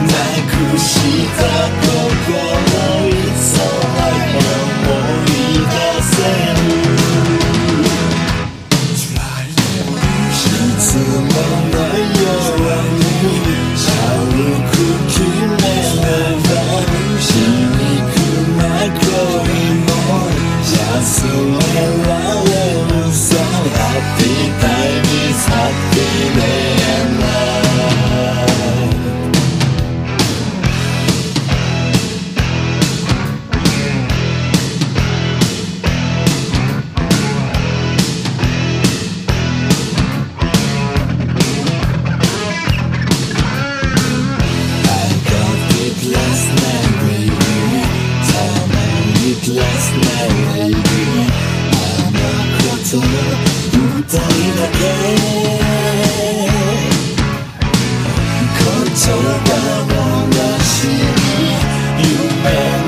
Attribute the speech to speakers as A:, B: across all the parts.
A: くした心いつも思い出せる。いつものように歩く決めれば皮肉な恋も休むないあのこと二人だけ言葉もなし夢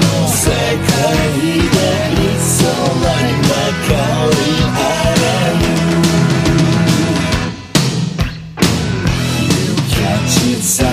A: の世界でいそらにまかりあれる You